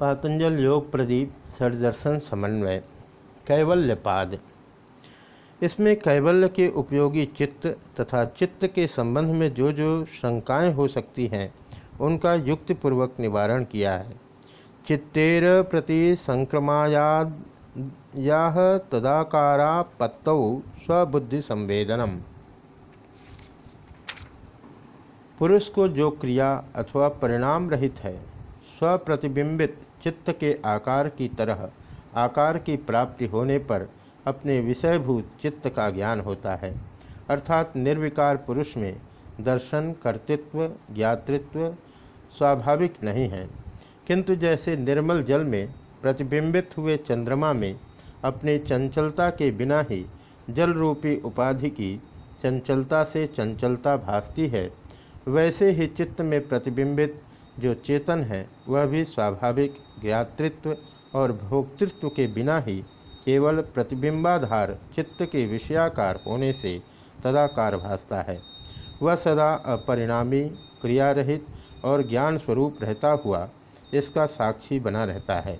पातंजल योग प्रदीप षडदर्शन समन्वय कैवल्यपाद इसमें कैवल्य के उपयोगी चित्त तथा चित्त के संबंध में जो जो शंकाएँ हो सकती हैं, उनका युक्तिपूर्वक निवारण किया है। चित्तेर प्रति संक्रमायाद या तदाकारापत्तौ स्वबुद्धि संवेदनम। पुरुष को जो क्रिया अथवा परिणाम रहित है, स्वप्रतिबिंबित चित्त के आकार की तरह, आकार की प्राप्ति होने पर अपने विषयभूत चित्त का ज्ञान होता है। अर्थात निर्विकार पुरुष में दर्शन, कर्तृत्व, ज्ञातृत्व स्वाभाविक नहीं है। किंतु जैसे निर्मल जल में प्रतिबिंबित हुए चंद्रमा में अपने चंचलता के बिना ही जल रूपी उपाधि की चंचलता से चंचलता भासती है, वैसे ही चित्त में प्रतिबिंबित जो चेतन है, वह भी स्वाभाविक ज्ञातृत्व और भोक्तृत्व के बिना ही केवल प्रतिबिंबाधार चित्त के विषयाकार होने से तदाकार भासता है। वह सदा अपरिणामी, क्रियारहित और ज्ञान स्वरूप रहता हुआ इसका साक्षी बना रहता है।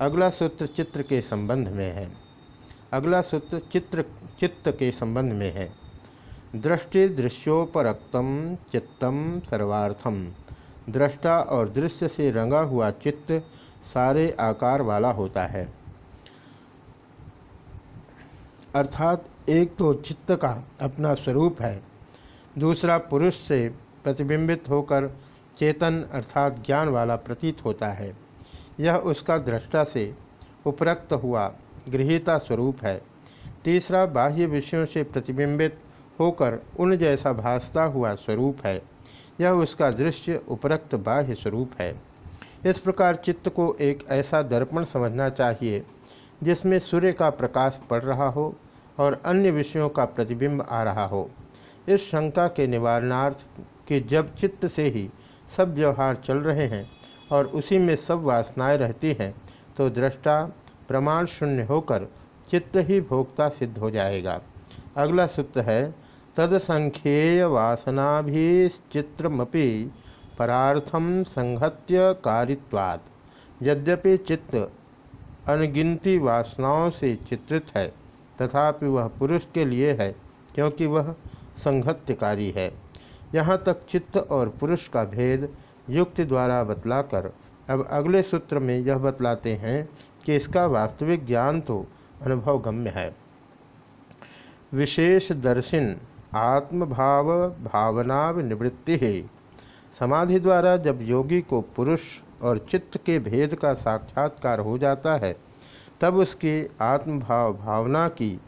अगला सूत्र चित्र के संबंध में है। अगला सूत्र चित्र, चित्त के संबंध में है। दृष्टि दृश्योपरक्तम चित्तम सर्वार्थम। दृष्टा और दृश्य से रंगा हुआ चित्त सारे आकार वाला होता है। अर्थात एक तो चित्त का अपना स्वरूप है, दूसरा पुरुष से प्रतिबिंबित होकर चेतन अर्थात ज्ञान वाला प्रतीत होता है। यह उसका दृष्टा से उपरक्त हुआ गृहीता स्वरूप है। तीसरा बाह्य विषयों से प्रतिबिंबित होकर उन जैसा भासता हुआ स्वरूप है। यह उसका दृश्य उपरक्त बाह्य स्वरूप है। इस प्रकार चित्त को एक ऐसा दर्पण समझना चाहिए, जिसमें सूर्य का प्रकाश पड़ रहा हो और अन्य विषयों का प्रतिबिंब आ रहा हो। इस शंका के निवारणार्थ कि जब चित्त से ही सब व्यवहार चल रहे हैं और उसी में सब वासनाएँ रहती हैं तो दृष्टा प्रमाण शून्य होकर चित्त ही भोक्ता सिद्ध हो जाएगा। अगला सूत्र है तदसंख्येय वासनाभिश्चित्रमपि परार्थम संहत्य कारित्वात्। यद्यपि चित्त अनगिनती वासनाओं से चित्रित है, तथापि वह पुरुष के लिए है, क्योंकि वह संहत्यकारी है। यहाँ तक चित्त और पुरुष का भेद युक्ति द्वारा बतलाकर अब अगले सूत्र में यह बतलाते हैं कि इसका वास्तविक ज्ञान तो अनुभवगम्य है। विशेष दर्शन आत्मभाव भावना निवृत्ति है समाधि द्वारा जब योगी को पुरुष और चित्त के भेद का साक्षात्कार हो जाता है, तब उसकी आत्मभाव भावना की,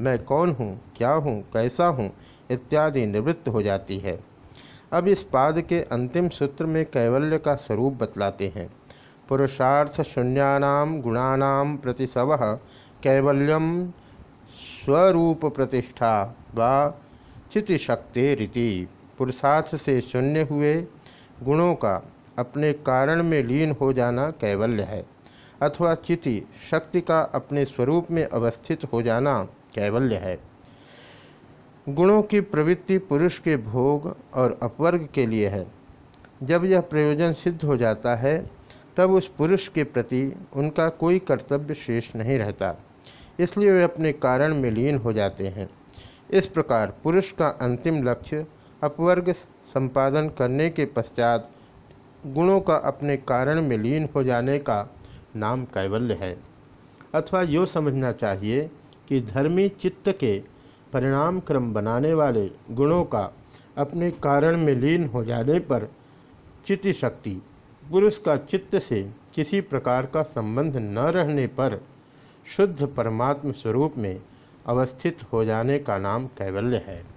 मैं कौन हूँ, क्या हूँ, कैसा हूँ, इत्यादि निवृत्त हो जाती है। अब इस पाद के अंतिम सूत्र में कैवल्य का स्वरूप बतलाते हैं। पुरुषार्थ शून्यानाम गुणानाम प्रतिशव कैवल्यम स्वरूप प्रतिष्ठा व चितिशक्ति रीति पुरुषार्थ से शून्य हुए गुणों का अपने कारण में लीन हो जाना कैवल्य है, अथवा चिति शक्ति का अपने स्वरूप में अवस्थित हो जाना कैवल्य है। गुणों की प्रवृत्ति पुरुष के भोग और अपवर्ग के लिए है। जब यह प्रयोजन सिद्ध हो जाता है, तब उस पुरुष के प्रति उनका कोई कर्तव्य शेष नहीं रहता, इसलिए वे अपने कारण में लीन हो जाते हैं। इस प्रकार पुरुष का अंतिम लक्ष्य अपवर्ग संपादन करने के पश्चात गुणों का अपने कारण में लीन हो जाने का नाम कैवल्य है। अथवा यो समझना चाहिए कि धर्मी चित्त के परिणाम क्रम बनाने वाले गुणों का अपने कारण में लीन हो जाने पर चित्त शक्ति पुरुष का चित्त से किसी प्रकार का संबंध न रहने पर शुद्ध परमात्म स्वरूप में अवस्थित हो जाने का नाम कैवल्य है।